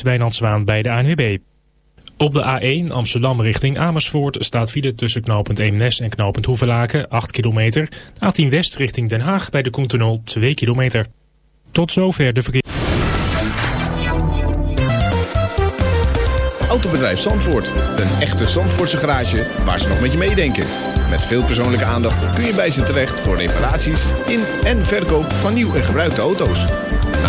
Wijnandswaan bij de ANWB. Op de A1 Amsterdam richting Amersfoort staat file tussen knooppunt Eemnes en knooppunt Hoevelaken 8 kilometer. A10 West richting Den Haag bij de Koentunnel 2 kilometer. Tot zover de verkeer. Autobedrijf Zandvoort. Een echte Zandvoortse garage waar ze nog met je meedenken. Met veel persoonlijke aandacht kun je bij ze terecht voor reparaties in en verkoop van nieuw en gebruikte auto's.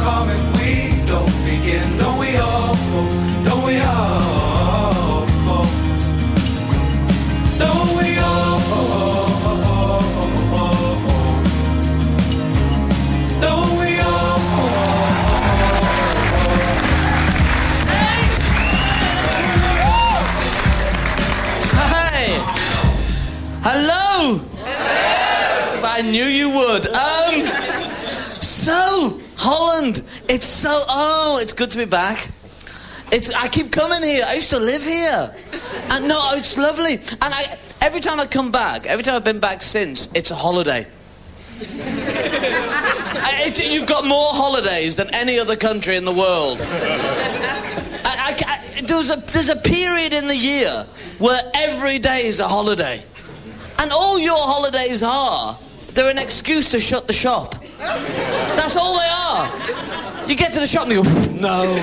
Come if we don't begin. Don't we all fall? Don't we all fall? Don't we all fall? Don't we all? Hey! Hello! I knew you would. Um, so, Holland, it's so, oh, it's good to be back. It's, I keep coming here. I used to live here. And no, it's lovely. And I, every time I come back, every time I've been back since, it's a holiday. I- it- you've got more holidays than any other country in the world. I, I, there's, a, there's a period in the year where every day is a holiday. And all your holidays are, they're an excuse to shut the shop. That's all they are. You get to the shop and you go, no.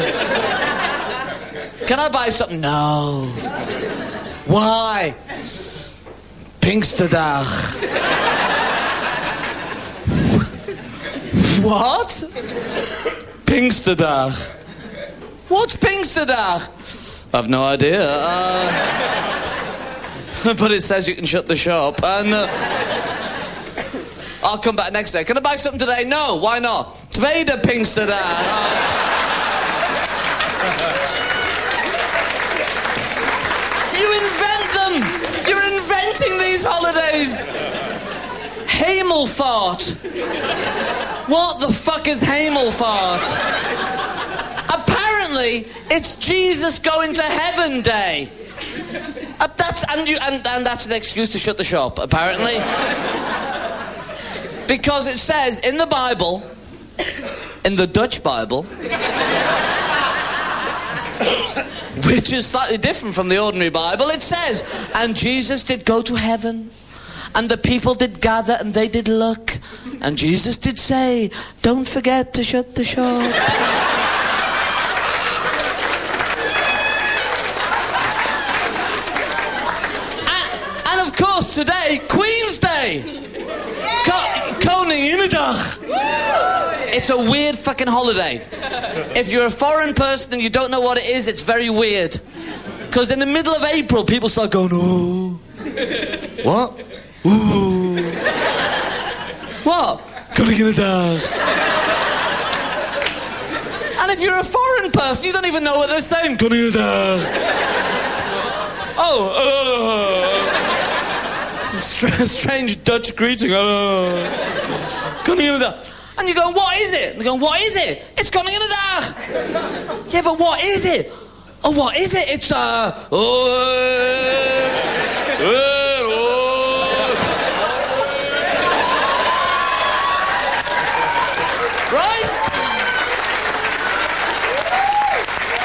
Can I buy something? No. Why? Pinksterdag. what? Pinksterdag. What's Pinksterdag? I've no idea. Uh, but it says you can shut the shop. And uh, I'll come back next day. Can I buy something today? No. Why not? Tweede Pinksterdag. Uh, you invent them. You're inventing these holidays. Hemelfart. What the fuck is Hemelfart? Apparently, it's Jesus going to heaven day. Uh, that's and you and, and that's an excuse to shut the shop. Apparently, because it says in the Bible, in the Dutch Bible, which is slightly different from the ordinary Bible, it says, and Jesus did go to heaven. And the people did gather and they did look. And Jesus did say, Don't forget to shut the shop. and, and of course, today, Queen's Day. Ko- It's a weird fucking holiday. If you're a foreign person and you don't know what it is, it's very weird. Because in the middle of April, people start going, oh. What? Ooh. What? Koninginnedag. And if you're a foreign person, you don't even know what they're saying. Koninginnedag. Oh, uh, some stra- strange Dutch greeting. Uh, Koninginnedag. And you're going, what is it? And they're going, what is it? It's Koninginnedag. yeah, but what is it? Oh, what is it? It's, uh, oh, uh, oh. Right?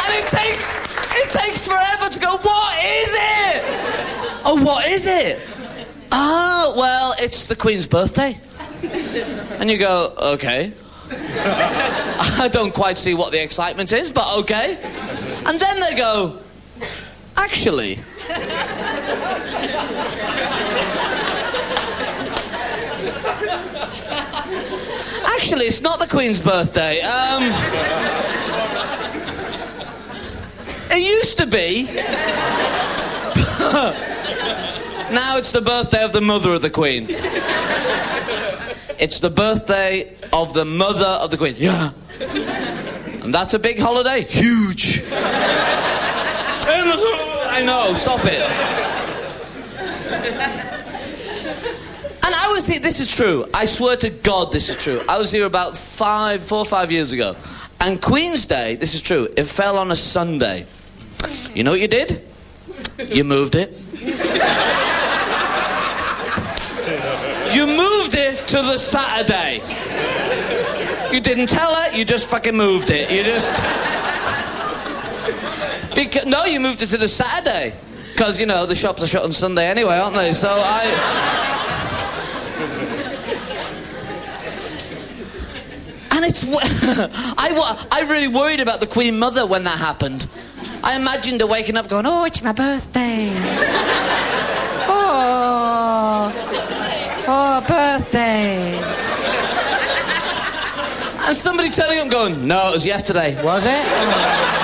And it takes, it takes forever to go, what is it? Oh, what is it? Oh, well, it's the Queen's birthday. And you go, okay. I don't quite see what the excitement is, but okay. And then they go, actually. Actually, it's not the Queen's birthday. Um, it used to be. now it's the birthday of the mother of the Queen. It's the birthday of the mother of the Queen. Yeah. And that's a big holiday. Huge. I know, stop it. And I was here, this is true. I swear to God, this is true. I was here about five, four or five years ago. And Queen's Day, this is true, it fell on a Sunday. You know what you did? You moved it. You moved it to the Saturday. You didn't tell her, you just fucking moved it. You just. Because, no, you moved it to the Saturday. Because, you know, the shops are shut on Sunday anyway, aren't they? So I. And it's. I, I really worried about the Queen Mother when that happened. I imagined her waking up going, oh, it's my birthday. oh. Oh, birthday. and somebody telling him, going, no, it was yesterday. Was it?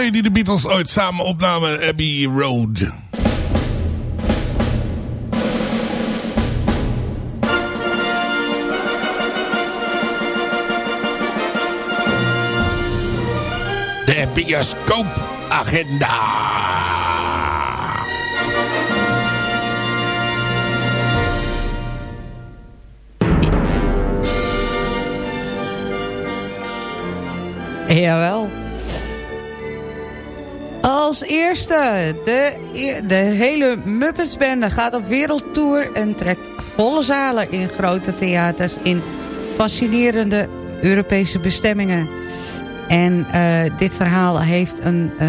Die de Beatles ooit samen opname Abbey Road. De bioscoopagenda. Jawel. Als eerste, de, de hele Muppetsbende gaat op wereldtour... en trekt volle zalen in grote theaters in fascinerende Europese bestemmingen. En eh, dit verhaal heeft een eh,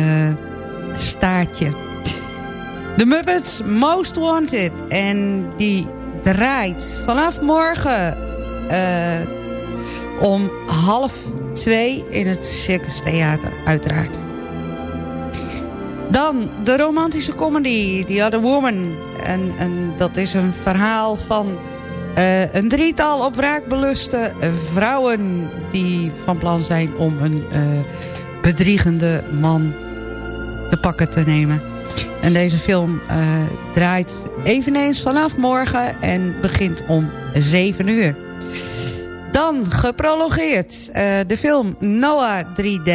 staartje. De Muppets Most Wanted. En die draait vanaf morgen eh, om half twee in het Circus Theater, uiteraard. Dan de romantische comedy, The Other Woman. En, en dat is een verhaal van eh, een drietal op wraak beluste vrouwen... die van plan zijn om een eh, bedriegende man te pakken te nemen. En deze film eh, draait eveneens vanaf morgen en begint om 7 uur. Dan geprologeerd de film Noah 3D.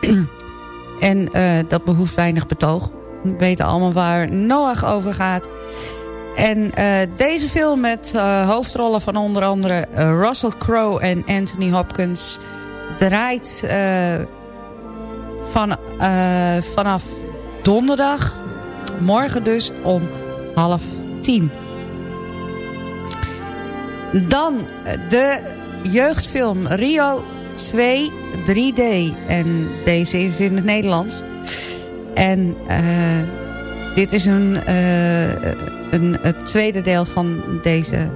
en eh, dat behoeft weinig betoog. We weten allemaal waar Noah over gaat. En eh, deze film met eh, hoofdrollen van onder andere Russell Crowe en Anthony Hopkins... draait van, vanaf donderdag, morgen dus, om half tien. Dan de jeugdfilm Rio 2 3D. En deze is in het Nederlands. En eh, dit is een, eh, een, het tweede deel van deze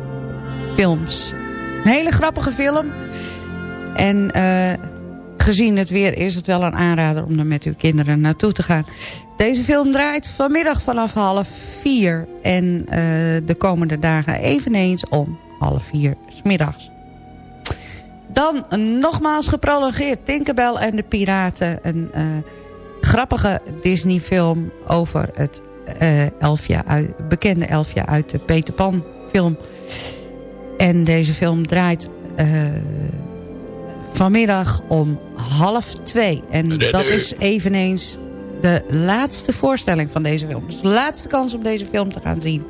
films. Een hele grappige film. En eh, gezien het weer is het wel een aanrader om er met uw kinderen naartoe te gaan. Deze film draait vanmiddag vanaf half vier. En de komende dagen eveneens om half vier 's middags. Dan nogmaals geprolongeerd Tinkerbell en de Piraten. Een eh, grappige Disney film over het eh, elfje uit, bekende elfje uit de Peter Pan film. En deze film draait eh, vanmiddag om half twee. En dat is eveneens de laatste voorstelling van deze film. Dus de laatste kans om deze film te gaan zien.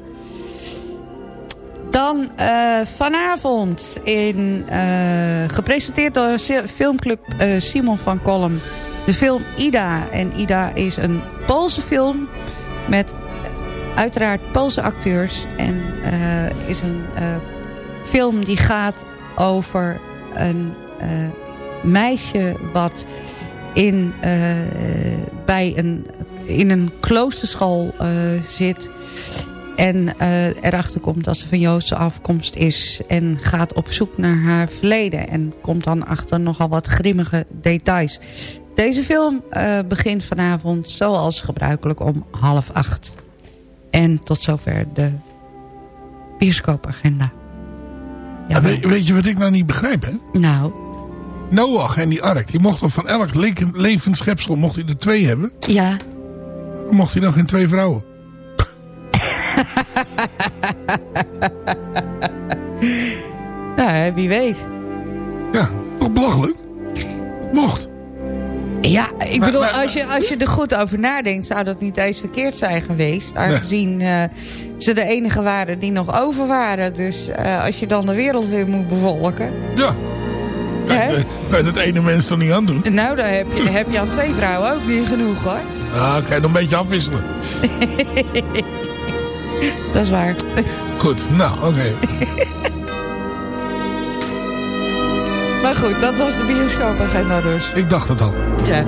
Dan eh, vanavond in, eh, gepresenteerd door filmclub eh, Simon van Kolm. De film Ida. En Ida is een Poolse film met uiteraard Poolse acteurs. En is een film die gaat over een meisje wat in, bij een, in een kloosterschool zit... En eh, erachter komt dat ze van Joodse afkomst is. En gaat op zoek naar haar verleden. En komt dan achter nogal wat grimmige details. Deze film eh, begint vanavond zoals gebruikelijk om half acht. En tot zover de bioscoopagenda. Ja, weet, weet je wat ik nou niet begrijp, hè? nou, Noach en die ark, die mochten van elk le- levend schepsel mocht hij er twee hebben. ja. Dan mocht hij nog geen twee vrouwen. Nou, wie weet. Ja, toch belachelijk? Mocht. Ja, ik bedoel, maar- als, je, als je er goed over nadenkt... zou dat niet eens verkeerd zijn geweest. Aangezien eh, ze de enige waren die nog over waren. Dus eh, als je dan de wereld weer moet bevolken... Ja. Kijk, eh, kan dat ene mens toch niet aan doen? nou, dan heb je, heb je aan twee vrouwen ook niet genoeg, hoor. Nou, kan je nog een beetje afwisselen. Dat is waar. Goed, nou, oké. Maar goed, dat was de bioscoopagenda dus. Ik dacht het al. Ja.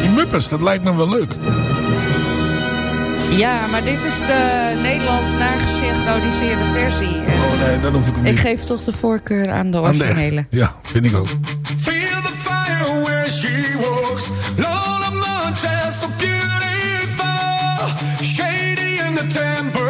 Die Muppets, dat lijkt me wel leuk. ja, maar dit is de Nederlands nagesynchroniseerde versie. En Oh nee, dan hoef ik hem ik niet. geef toch de voorkeur aan de Aan de originele. Ja, vind ik ook. Feel the fire where she walks. September.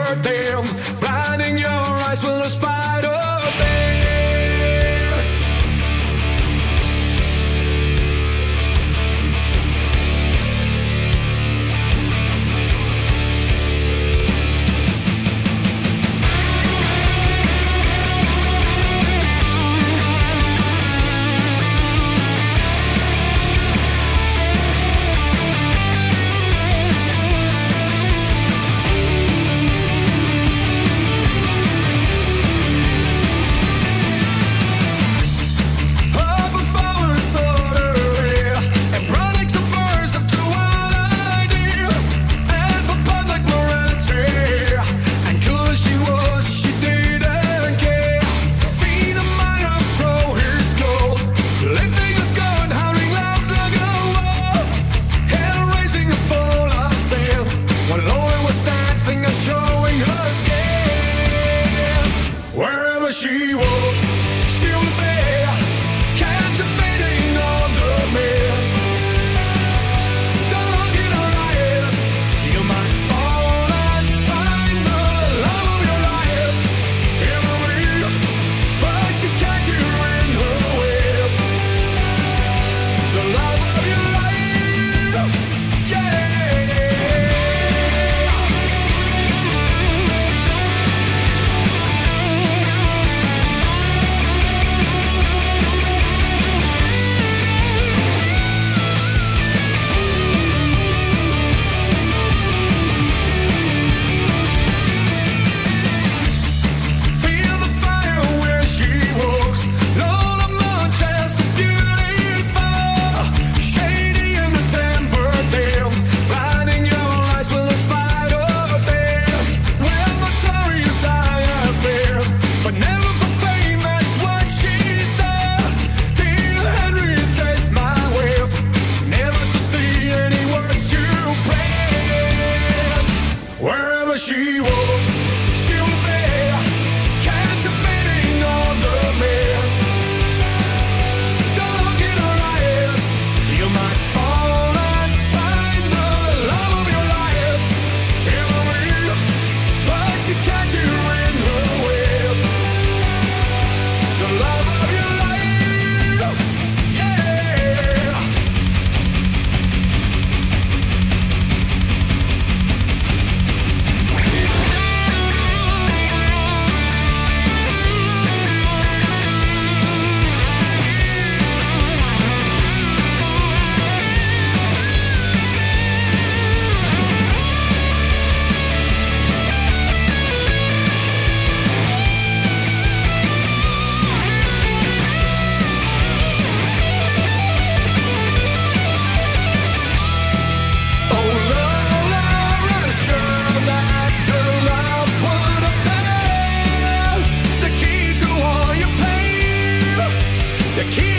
The key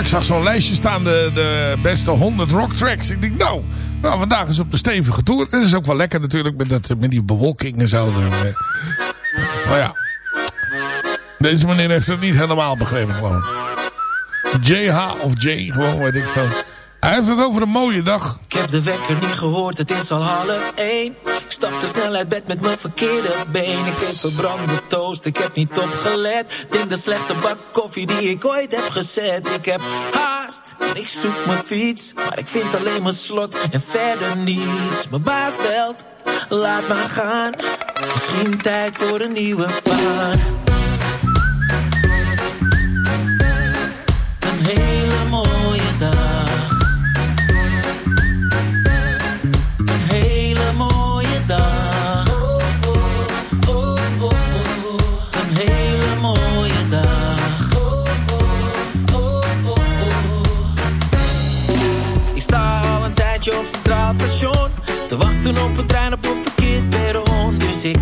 ik zag zo'n lijstje staan, de, de beste 100 rock tracks. Ik denk, nou, nou, vandaag is op de stevige tour. En dat is ook wel lekker natuurlijk met, dat, met die bewolking en zo. Eh, Maar ja, deze meneer heeft het niet helemaal begrepen gewoon. JH of J, gewoon weet ik veel. Hij heeft het over een mooie dag. Ik heb de wekker niet gehoord, het is al half één. Stap te snel uit bed met mijn verkeerde been. Ik eet verbrande toast, ik heb niet opgelet. Drink de slechtste bak koffie die ik ooit heb gezet. Ik heb haast, ik zoek mijn fiets. Maar ik vind alleen mijn slot en verder niets. Mijn baas belt, laat maar gaan. Misschien tijd voor een nieuwe baan. Een Te wachten op een trein op een verkeerd perron. Dus ik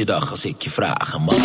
je dag als ik je vraag, man?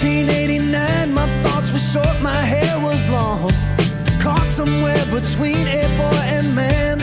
1989, my thoughts were short, my hair was long. Caught somewhere between a boy and man.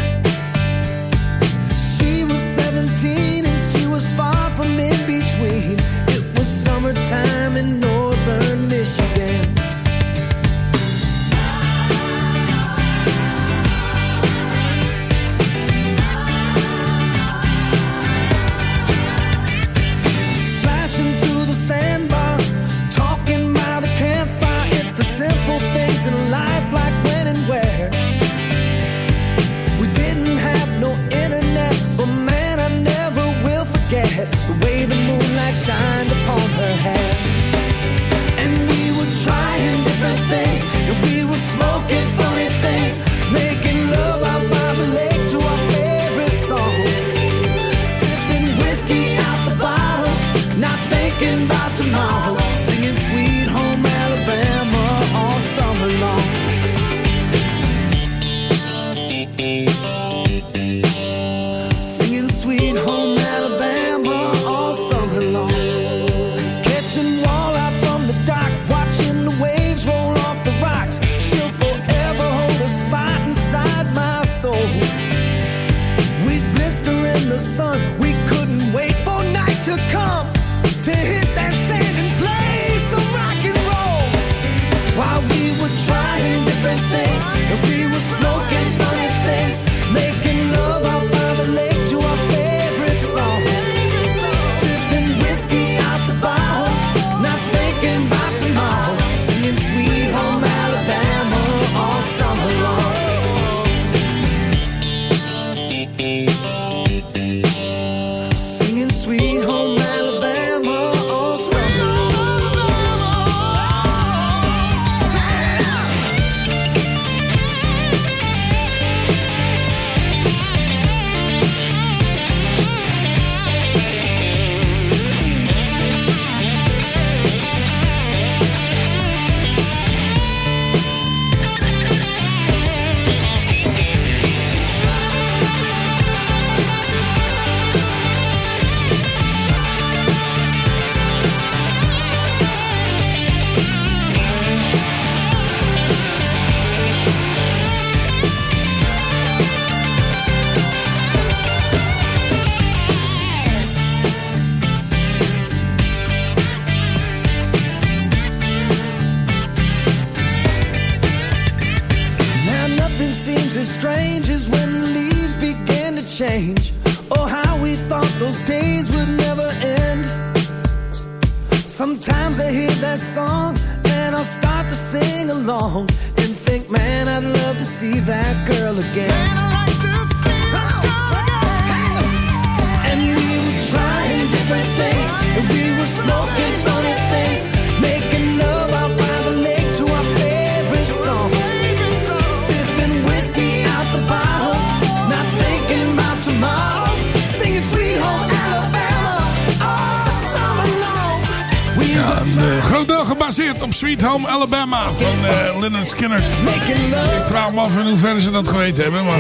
niet hebben, maar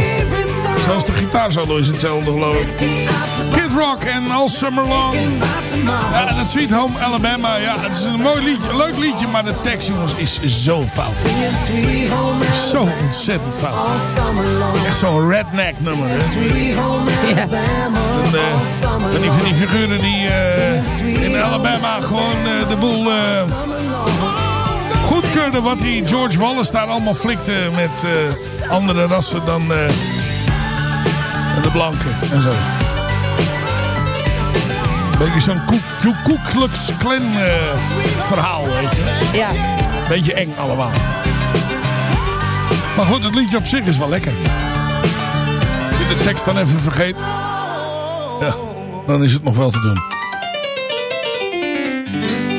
zelfs de gitaarsolo is hetzelfde geloof ik. Kid Rock en All Summer Long. Ja, en Sweet Home Alabama, ja, het is een mooi liedje, leuk liedje, maar de tekst jongens is zo fout. Zo ontzettend fout. Echt zo'n redneck nummer, hè? Ja. En, eh, die, van die figuren die eh, in Alabama gewoon eh, de boel goedkeurden wat die George Wallace daar allemaal flikte met eh, andere rassen dan eh, de blanken en zo. Beetje zo'n Ku Klux Klan eh, verhaal, weet je. Ja. Beetje eng allemaal. Maar goed, het liedje op zich is wel lekker. Als je de tekst dan even vergeet, ja, dan is het nog wel te doen.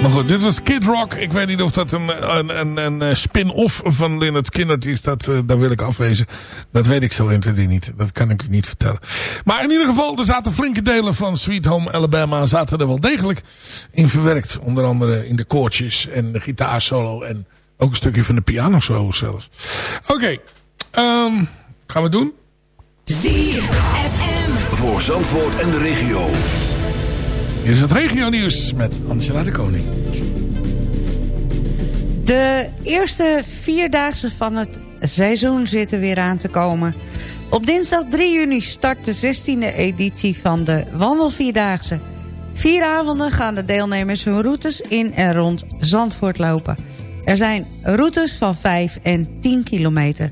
Maar goed, dit was Kid Rock. Ik weet niet of dat een, een, een, een eh, spin-off van Leonard Skinner is. Dat, eh, daar wil ik afwezen. Dat weet ik zo inderdaad niet. Dat kan ik u niet vertellen. Maar in ieder geval, er zaten flinke delen van Sweet Home Alabama... zaten er wel degelijk in verwerkt. Onder andere in de koortjes en de gitaarsolo... en ook een stukje van de piano solo zelfs. Oké, ehm, gaan we doen? Voor Zandvoort en de regio. Hier is het regio nieuws met Angela de Koning. De eerste vierdaagse van het seizoen zitten weer aan te komen. Op dinsdag 3 juni start de 16e editie van de Wandelvierdaagse. Vier avonden gaan de deelnemers hun routes in en rond Zandvoort lopen. Er zijn routes van 5 en 10 kilometer.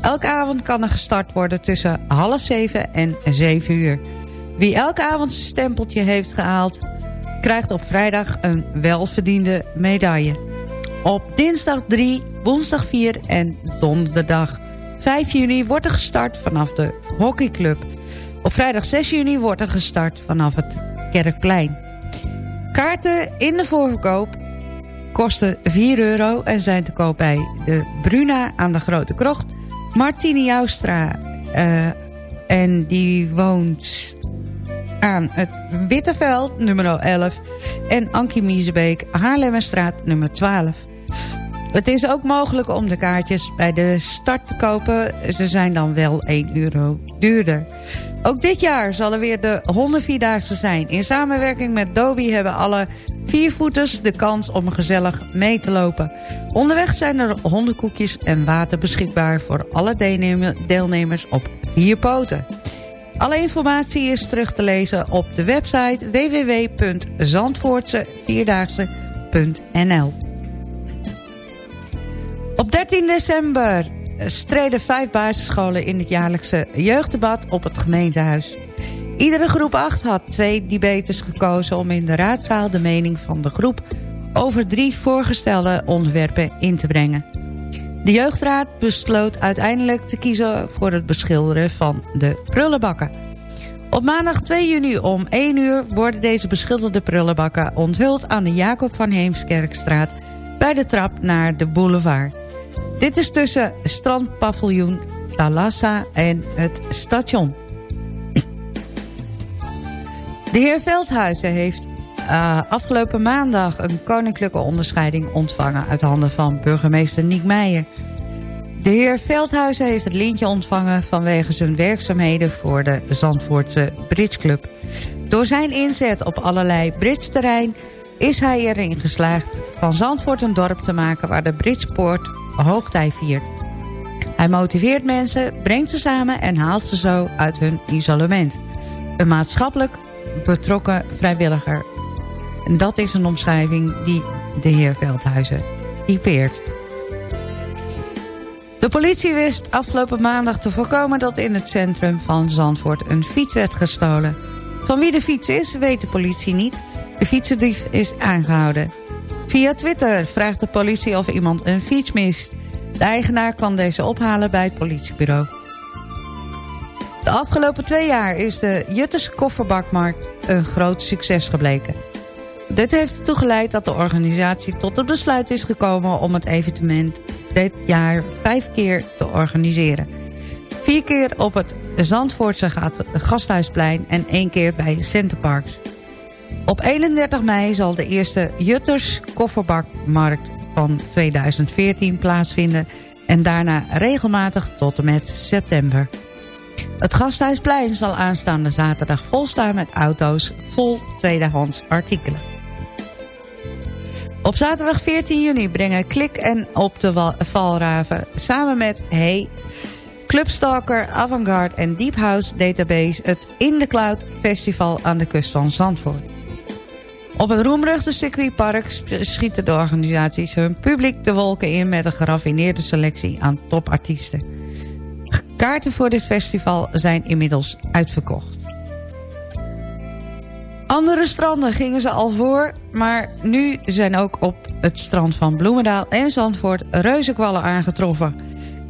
Elke avond kan er gestart worden tussen half 7 en 7 uur. Wie elke avond zijn stempeltje heeft gehaald... krijgt op vrijdag een welverdiende medaille. Op dinsdag 3, woensdag 4 en donderdag 5 juni wordt er gestart vanaf de hockeyclub. Op vrijdag 6 juni wordt er gestart vanaf het Kerkplein. Kaarten in de voorverkoop kosten 4 euro en zijn te koop bij de Bruna aan de Grote Krocht. Martini Joustra eh, en die woont aan het Witteveld, nummer 11. En Ankie Miezebeek, Haarlemmerstraat, nummer 12. Het is ook mogelijk om de kaartjes bij de start te kopen. Ze zijn dan wel 1 euro duurder. Ook dit jaar zal er weer de hondenvierdaagse zijn. In samenwerking met Dobie hebben alle viervoeters de kans om gezellig mee te lopen. Onderweg zijn er hondenkoekjes en water beschikbaar... voor alle deelnemer- deelnemers op vier poten. Alle informatie is terug te lezen op de website www.zandvoortsevierdaagse.nl Op 13 december streden vijf basisscholen in het jaarlijkse jeugddebat op het gemeentehuis. Iedere groep 8 had twee debaters gekozen om in de raadzaal de mening van de groep over drie voorgestelde onderwerpen in te brengen. De jeugdraad besloot uiteindelijk te kiezen voor het beschilderen van de prullenbakken. Op maandag 2 juni om 1 uur worden deze beschilderde prullenbakken onthuld aan de Jacob van Heemskerkstraat bij de trap naar de boulevard. Dit is tussen strandpaviljoen Thalassa en het station. De heer Veldhuizen heeft uh, afgelopen maandag een koninklijke onderscheiding ontvangen... uit handen van burgemeester Niek Meijer. De heer Veldhuizen heeft het lintje ontvangen vanwege zijn werkzaamheden voor de Zandvoortse Bridge Club. Door zijn inzet op allerlei bridge-terrein is hij erin geslaagd van Zandvoort een dorp te maken waar de bridgeport hoogtij viert. Hij motiveert mensen, brengt ze samen en haalt ze zo uit hun isolement. Een maatschappelijk betrokken vrijwilliger. En dat is een omschrijving die de heer Veldhuizen typeert. De politie wist afgelopen maandag te voorkomen dat in het centrum van Zandvoort een fiets werd gestolen. Van wie de fiets is, weet de politie niet. De fietsendief is aangehouden. Via Twitter vraagt de politie of iemand een fiets mist. De eigenaar kan deze ophalen bij het politiebureau. De afgelopen twee jaar is de Jutters Kofferbakmarkt een groot succes gebleken. Dit heeft ertoe geleid dat de organisatie tot het besluit is gekomen om het evenement dit jaar vijf keer te organiseren. Vier keer op het Zandvoortse Gasthuisplein en één keer bij Centerparks. Op 31 mei zal de eerste Jutters Kofferbakmarkt van 2014 plaatsvinden... en daarna regelmatig tot en met september. Het Gasthuisplein zal aanstaande zaterdag volstaan met auto's vol tweedehands artikelen. Op zaterdag 14 juni brengen Klik en Op de Valraven samen met Hey, Clubstalker, Avantgarde en Deep House Database... het In The Cloud Festival aan de kust van Zandvoort. Op het roemruchte circuitpark schieten de organisaties hun publiek de wolken in... met een geraffineerde selectie aan topartiesten. Kaarten voor dit festival zijn inmiddels uitverkocht. Andere stranden gingen ze al voor, maar nu zijn ook op het strand van Bloemendaal en Zandvoort reuzenkwallen aangetroffen.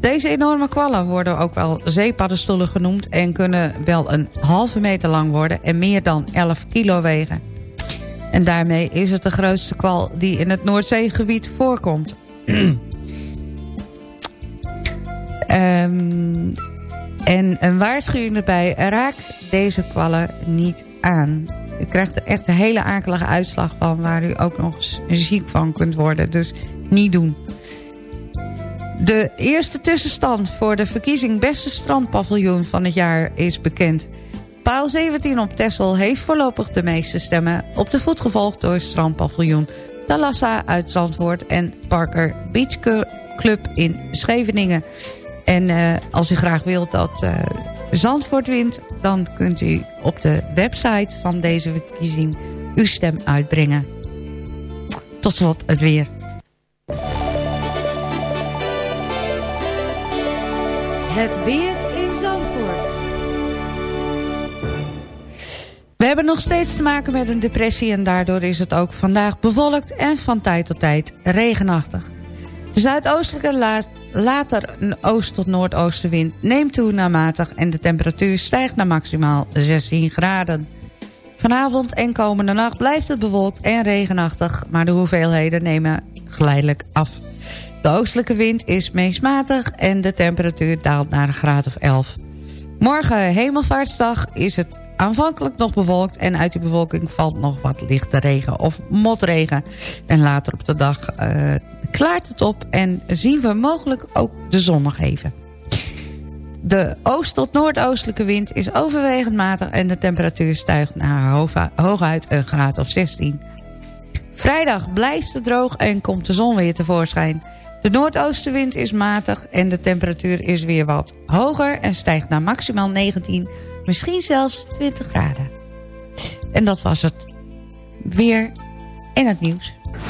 Deze enorme kwallen worden ook wel zeepaddenstoelen genoemd... en kunnen wel een halve meter lang worden en meer dan 11 kilo wegen. En daarmee is het de grootste kwal die in het Noordzeegebied voorkomt. Ehm, en een waarschuwing erbij, raak deze kwallen niet aan. U krijgt er echt een hele akelige uitslag van... waar u ook nog eens ziek van kunt worden. Dus niet doen. De eerste tussenstand voor de verkiezing beste strandpaviljoen van het jaar is bekend. Paal 17 op Texel heeft voorlopig de meeste stemmen... op de voet gevolgd door strandpaviljoen Talassa uit Zandvoort... en Parker Beach Club in Scheveningen. En eh, als u graag wilt dat eh, Zandvoort wint... dan kunt u op de website van deze verkiezing uw stem uitbrengen. Tot slot het weer. Het weer in Zandvoort. We hebben nog steeds te maken met een depressie... en daardoor is het ook vandaag bewolkt en van tijd tot tijd regenachtig. Zuidoostelijke la later een oost- tot noordoostenwind neemt toe naar matig... en de temperatuur stijgt naar maximaal 16 graden. Vanavond en komende nacht blijft het bewolkt en regenachtig... maar de hoeveelheden nemen geleidelijk af. De oostelijke wind is meest matig en de temperatuur daalt naar een graad of 11. Morgen hemelvaartsdag is het aanvankelijk nog bewolkt... en uit die bewolking valt nog wat lichte regen of motregen. En later op de dag eh, klaart het op en zien we mogelijk ook de zon nog even. De oost- tot noordoostelijke wind is overwegend matig... en de temperatuur stijgt naar hooguit een graad of 16. Vrijdag blijft het droog en komt de zon weer tevoorschijn. De noordoostenwind is matig en de temperatuur is weer wat hoger... en stijgt naar maximaal 19, misschien zelfs 20 graden. En dat was het weer en het nieuws.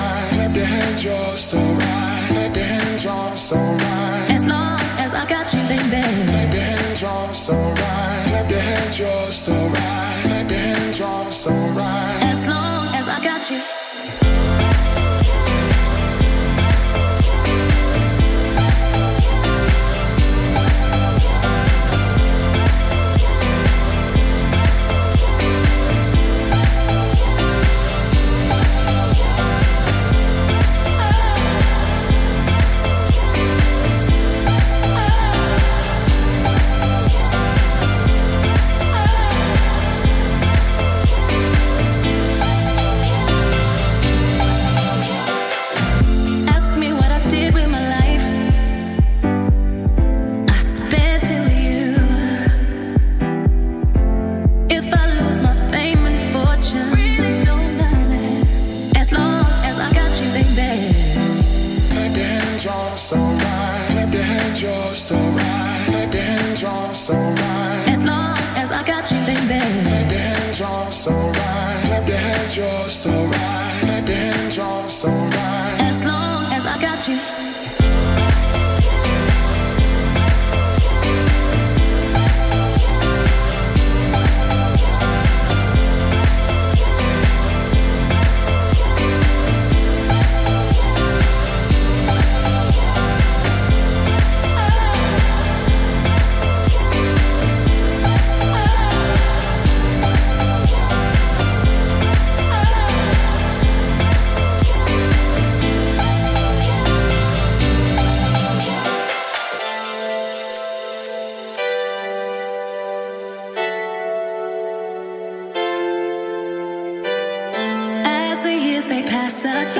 Right. Your hands, you're so right. Clap your hands, you're so right. As long as I got you, baby. Your you're so right. Your hands, you're so right. Clap your hands, you're so right. As long as I got you. you're so right, I've been drawn so right. As long as I got you. us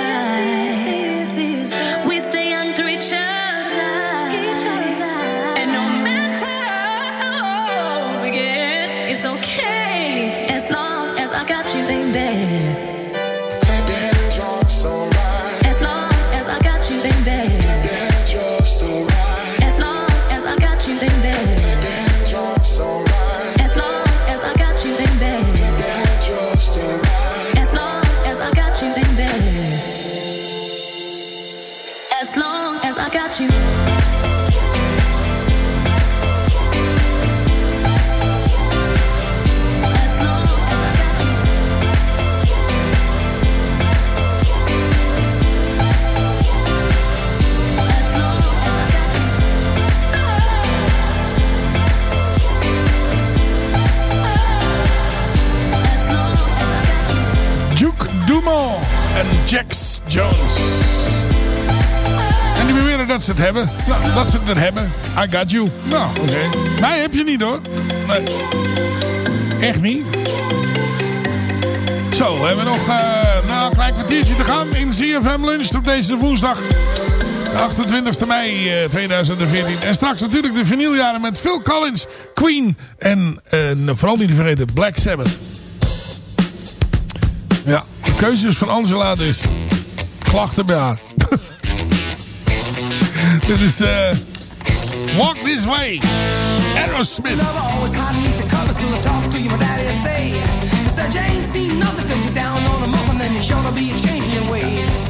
het hebben. Nou, Dat ze het hebben. I got you. Nou, oké. Mij heb je niet hoor. Nee. Echt niet. Zo, we hebben nog nou, een klein kwartiertje te gaan in ZFM Lunch op deze woensdag. 28 mei eh, 2014. En straks natuurlijk de vinyljaren met Phil Collins, Queen en eh, vooral niet te vergeten Black Sabbath. Ja, keuzes van Angela dus. Klachten bij haar. Dit is... Uh, Walk This Way. Aerosmith. Always beneath the covers till I talk to you. My daddy say, said you ain't seen nothing till you're down on a muffin, then you're sure to be changing your ways.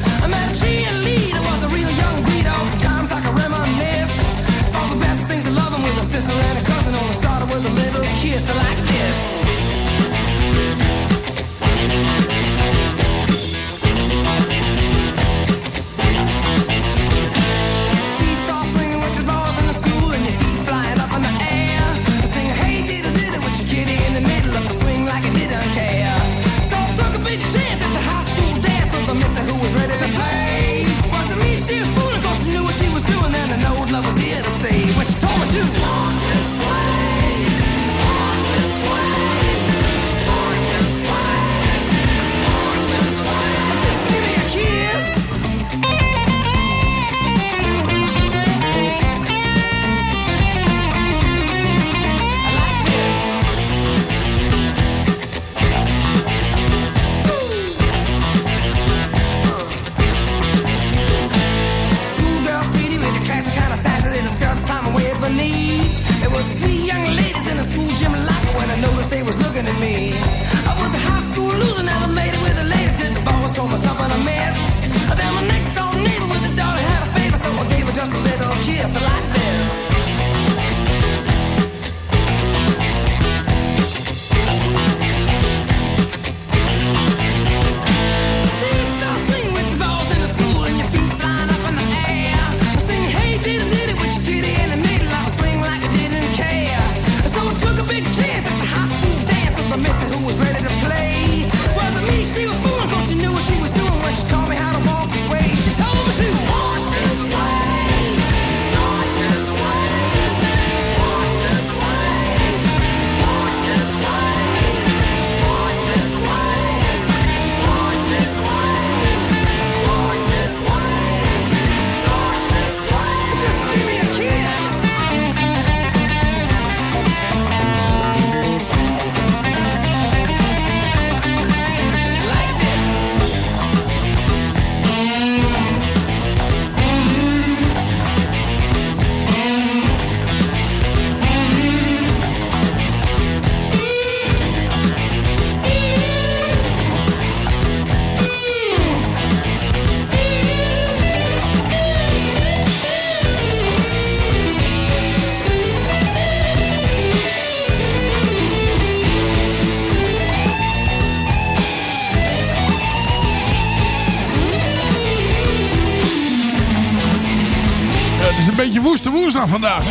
Hè?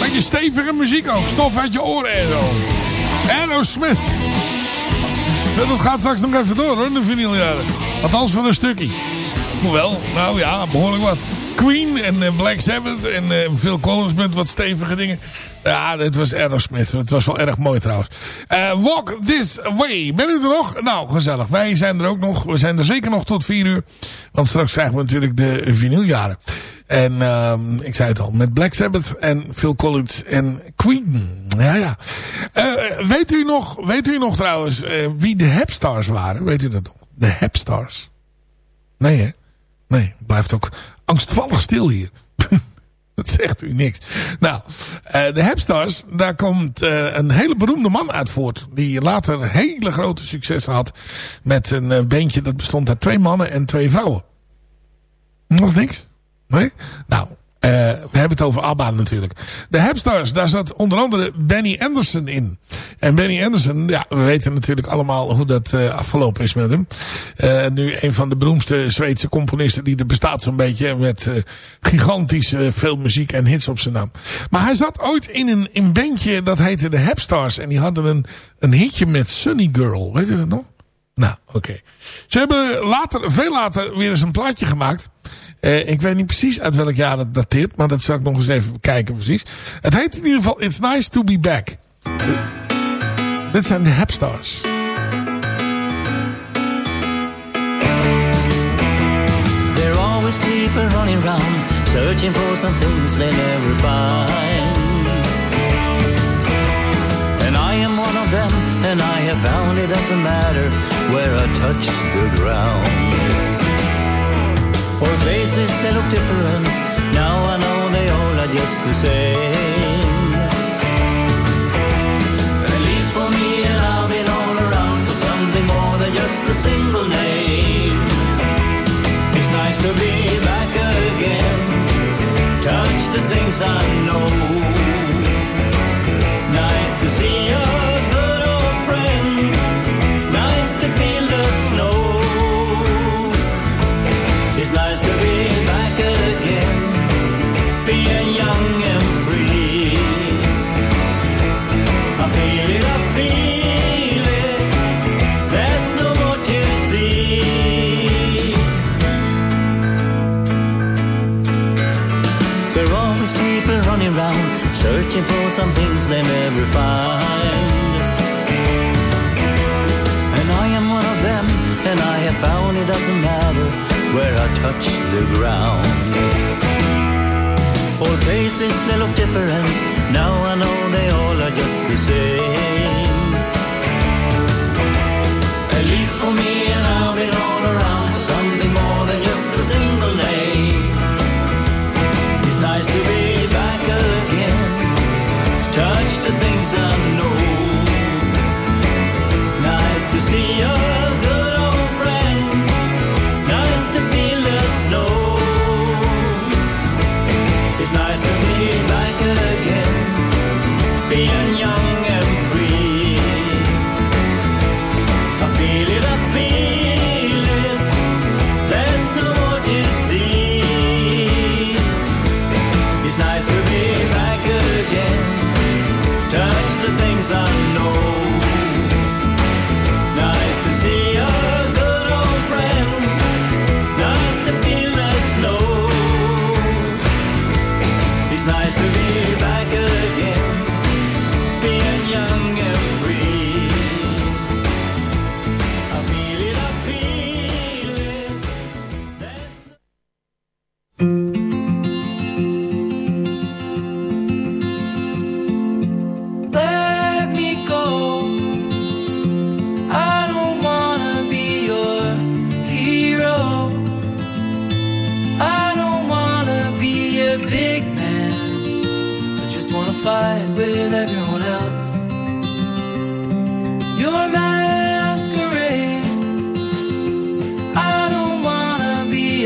Beetje stevige muziek ook. Stof uit je oren en zo. Aerosmith. Ja, Dat gaat straks nog even door hoor, de vinyljaren. Althans voor een stukje. Hoewel, nou ja, behoorlijk wat. Queen en eh, Black Sabbath en eh, Phil Collins met wat stevige dingen. Ja, het was Aerosmith. Het was wel erg mooi trouwens. Eh, walk This Way. Ben u er nog? Nou, gezellig. Wij zijn er ook nog. We zijn er zeker nog tot vier uur. Want straks krijgen we natuurlijk de vinyljaren. En ehm, ik zei het al, met Black Sabbath en Phil Collins en Queen. Ja, ja. Eh, weet, u nog, weet u nog trouwens eh, wie de Hepstars waren? Weet u dat nog? De Hepstars. Nee, hè? Nee, blijft ook angstvallig stil hier. Dat zegt u niks. Nou, eh, de Hepstars, daar komt een hele beroemde man uit voort. Die later hele grote successen had met een beentje dat bestond uit twee mannen en twee vrouwen. Nog niks? Nou, eh, we hebben het over ABBA natuurlijk. De Hepstars, daar zat onder andere Benny Anderson in. En Benny Anderson, ja, we weten natuurlijk allemaal hoe dat eh, afgelopen is met hem. Eh, nu een van de beroemdste Zweedse componisten die er bestaat zo'n beetje. Met gigantisch eh, veel muziek en hits op zijn naam. Maar hij zat ooit in een, in bandje dat heette de Hepstars. En die hadden een, een hitje met Sunny Girl. Weet je dat nog? Nou, oké. Ze hebben later, veel later weer eens een plaatje gemaakt. Eh, ik weet niet precies uit welk jaar het dateert. Maar dat zal ik nog eens even bekijken precies. Het heet in ieder geval It's Nice to Be Back. Eh, dit zijn de Hepstars. There are always people running round, searching for some things they never find. And I am one of them, and I have found it doesn't matter where I touch the ground. Or places that look different, now I know they all are just the same. At least for me, I've been all around for something more than just a single name. It's nice to be back again. Touch the things I know. Searching for some things they never find. And I am one of them, and I have found it doesn't matter where I touch the ground. All places they look different, now I know they all are just the same. At least for me,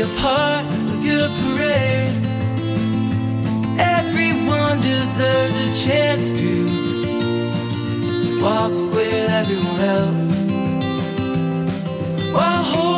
a part of your parade. Everyone deserves a chance to walk with everyone else while holding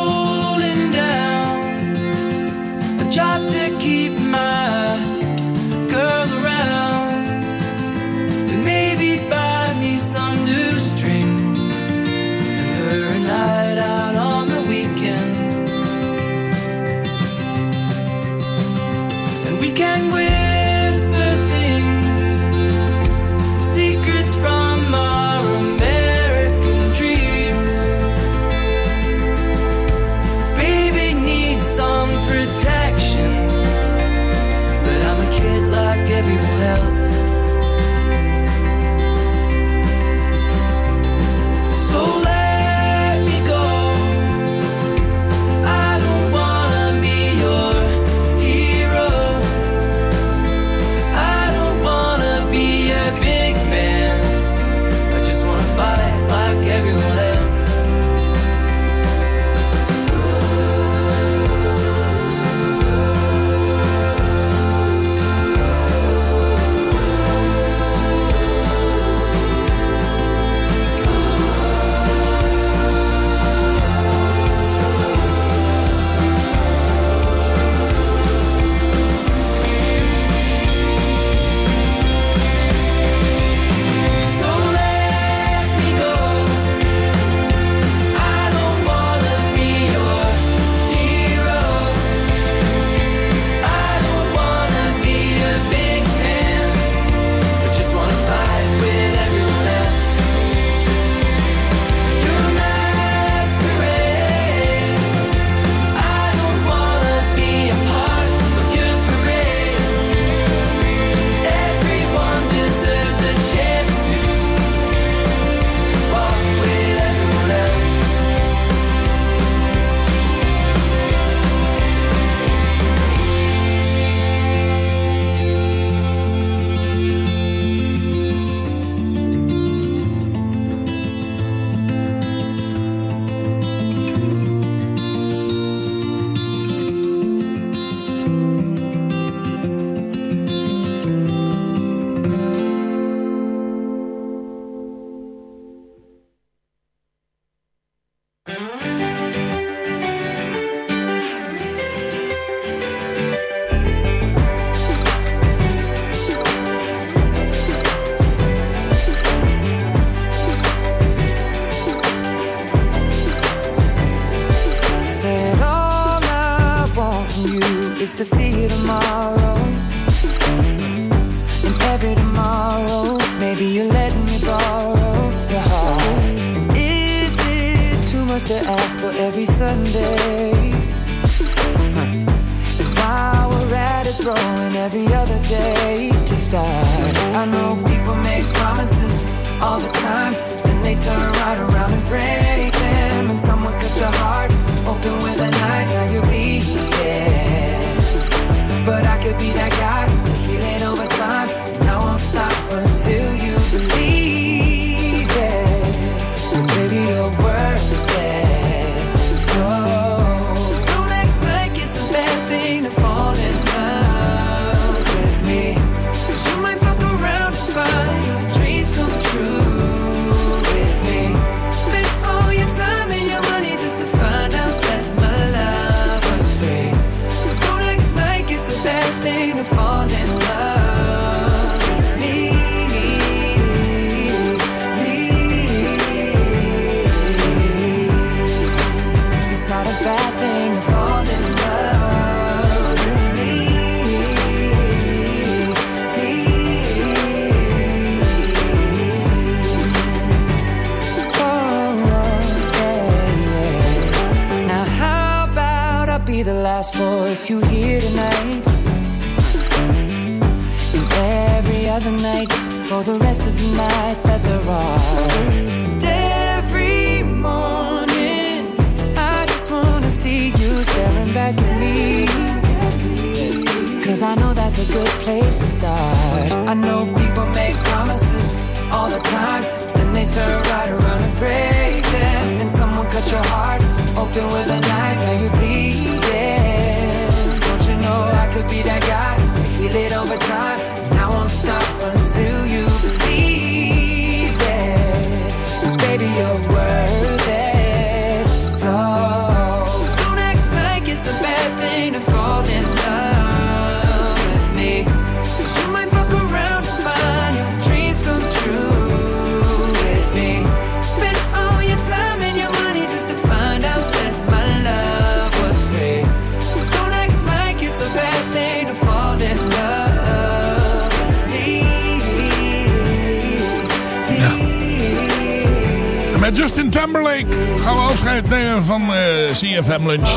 En met Justin Timberlake gaan we afscheid nemen van eh, CFM Lunch.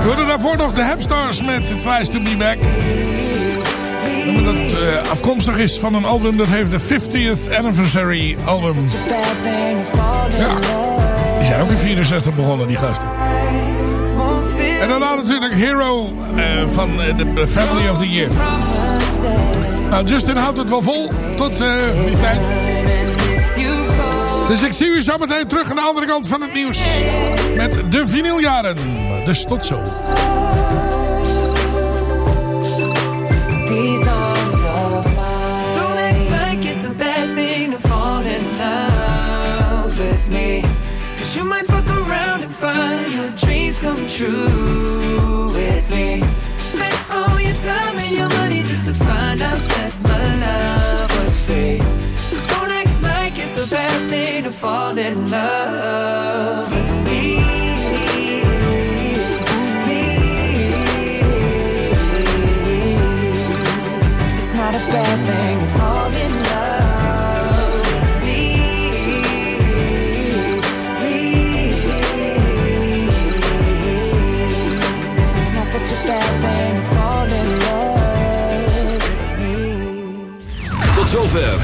We hoorden daarvoor nog de Hepstars met It's Nice to Be Back. Dat eh, afkomstig is van een album dat heeft de 50th Anniversary album. Ja, die zijn ook in 64 begonnen, die gasten. En daarna natuurlijk Hero eh, van de Family of the Year. Nou, Justin houdt het wel vol tot eh, die tijd. Dus ik zie u zo meteen terug aan de andere kant van het nieuws. Met de vinyljaren. Dus tot zo.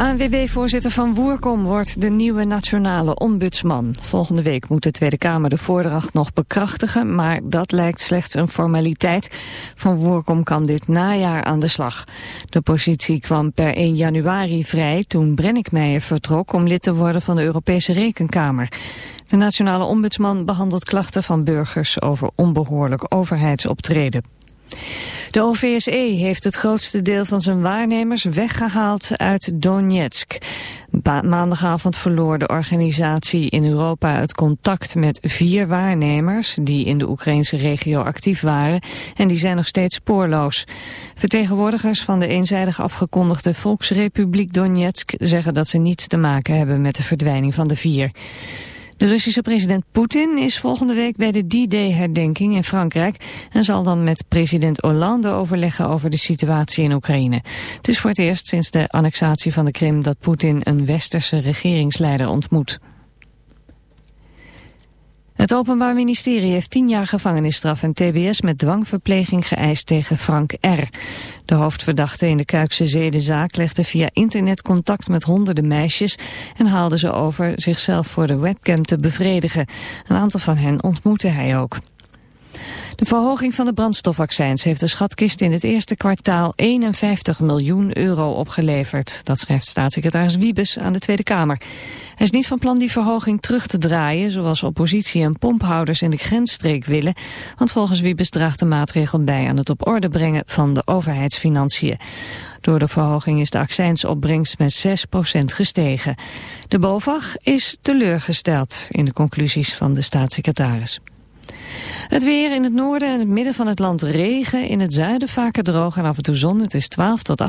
ANWB-voorzitter Van Woerkom wordt de nieuwe nationale ombudsman. Volgende week moet de Tweede Kamer de voordracht nog bekrachtigen... maar dat lijkt slechts een formaliteit. Van Woerkom kan dit najaar aan de slag. De positie kwam per 1 januari vrij toen Brennickmeijer vertrok... om lid te worden van de Europese Rekenkamer. De nationale ombudsman behandelt klachten van burgers... over onbehoorlijk overheidsoptreden. De OVSE heeft het grootste deel van zijn waarnemers weggehaald uit Donetsk. Ba maandagavond verloor de organisatie in Europa het contact met vier waarnemers die in de Oekraïnse regio actief waren en die zijn nog steeds spoorloos. Vertegenwoordigers van de eenzijdig afgekondigde Volksrepubliek Donetsk zeggen dat ze niets te maken hebben met de verdwijning van de vier. De Russische president Poetin is volgende week bij de D-Day-herdenking in Frankrijk en zal dan met president Hollande overleggen over de situatie in Oekraïne. Het is voor het eerst sinds de annexatie van de Krim dat Poetin een westerse regeringsleider ontmoet. Het Openbaar Ministerie heeft tien jaar gevangenisstraf en tbs met dwangverpleging geëist tegen Frank R. De hoofdverdachte in de Kuikse zedenzaak legde via internet contact met honderden meisjes en haalde ze over zichzelf voor de webcam te bevredigen. Een aantal van hen ontmoette hij ook. De verhoging van de brandstofaccijns heeft de schatkist in het eerste kwartaal 51 miljoen euro opgeleverd. Dat schrijft staatssecretaris Wiebes aan de Tweede Kamer. Hij is niet van plan die verhoging terug te draaien, zoals oppositie en pomphouders in de grensstreek willen, want volgens Wiebes draagt de maatregel bij aan het op orde brengen van de overheidsfinanciën. Door de verhoging is de accijnsopbrengst met 6% gestegen. De BOVAG is teleurgesteld in de conclusies van de staatssecretaris. Het weer in het noorden en het midden van het land regen. In het zuiden vaker droog en af en toe zon. Het is 12 tot 8.